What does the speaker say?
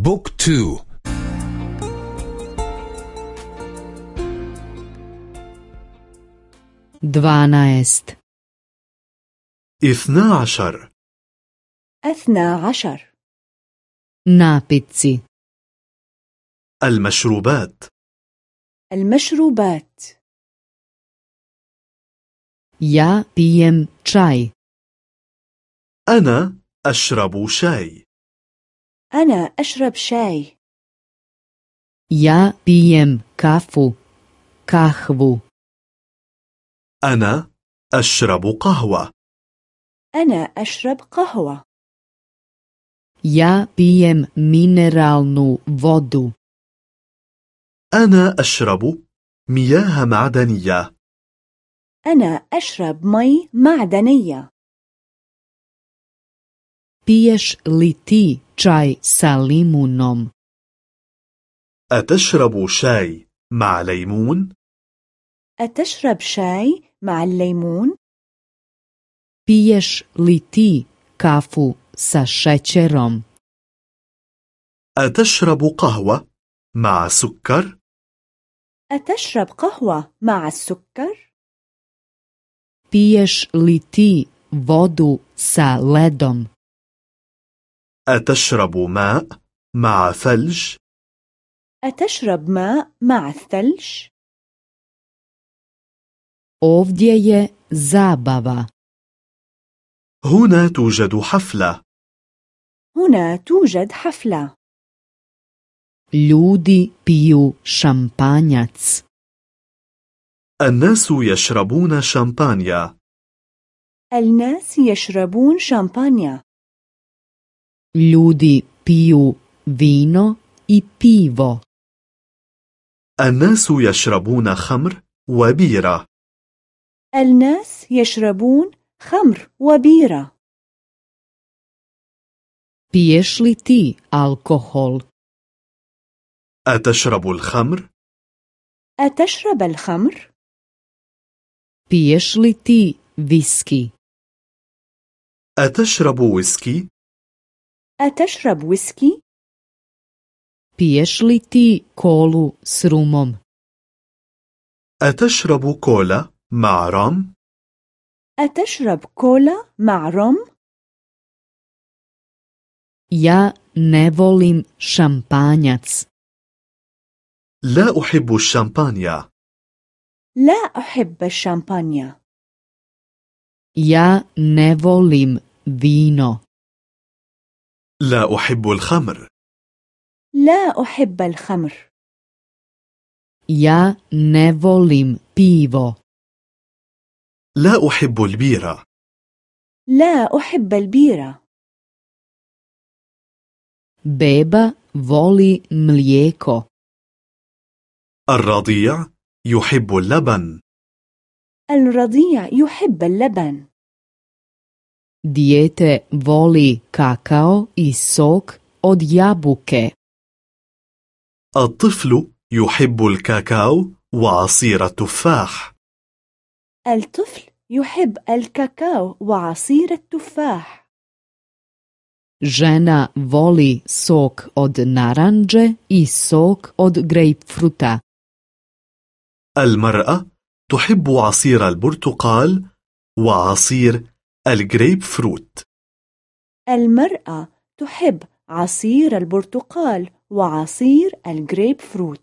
بوك تو dvanaest اثنا عشر أثنى عشر napici. المشروبات المشروبات ja pijem čaj. أنا أشرب شاي أنا أشرب شاي. Ja pijem kafu. Kahvu. أنا أشرب قهوة. أنا أشرب قهوة. Ja pijem mineralnu vodu. أنا أشرب مياه معدنية. أنا أشرب مي معدنية. Piješ li ti? Čaj sa limunom أتشرب شاي مع ليمون؟ أتشرب شاي مع الليمون؟ piješ li ti kafu sa šećerom أتشرب قهوة مع سكر؟ أتشرب قهوة مع السكر؟ piješ li ti vodu sa ledom أتشرب ماء مع ثلج؟ أتشرب ماء مع الثلج؟ ovdje je zabava. هنا توجد حفلة. هنا توجد حفلة. Ljudi piju šampanjac. الناس يشربون شامبانيا. الناس يشربون شامبانيا. Ljudi piju vino i pivo الناس يشربون خمر وبيرة الناس يشربون خمر وبيرة piješ li ti alkohol أتشرب الخمر؟ أتشرب الخمر؟ piješ li ti viski أتشرب ويسكي؟ أتشرب ويسكي؟ piješ li ti kolu s rumom أتشرب كولا مع رام؟ أتشرب كولا مع روم؟ ja ne volim šampanjac لا أحب الشامبانيا لا أحب الشامبانيا ja ne volim vino لا أحب الخمر. لا أحب الخمر. Ja ne volim pivo. لا أحب البيرة. لا أحب البيرة. Beba voli mlijeko. الرضيع يحب اللبن. الرضيع يحب اللبن. Dijete voli kakao i sok od jabuke. الطفل يحب الكاكاو وعصير التفاح. الطفل يحب الكاكاو وعصير التفاح. Žena voli sok od naranđe i sok od grejpfruta المرأة تحب عصير البرتقال وعصير الجريب فروت المرأة تحب عصير البرتقال وعصير الجريب فروت